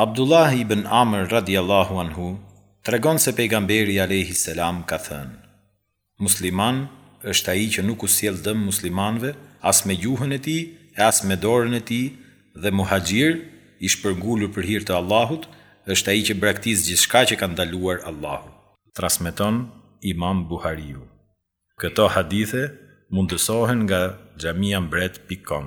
Abdullah ibn Amr radijallahu anhu tregon se Pejgamberi alejhi selam ka thënë, Musliman është ai që nuk u sjell dëm muslimanëve as me gjuhën e tij e as me dorën e tij dhe muhaxhir, i shpërngulur për hir të Allahut, është ai që braktis gjithçka që ka ndaluar Allahu. Transmeton Imam Buhariu. Këto hadithe mundësohen nga Xhamia Mbret pikë kom.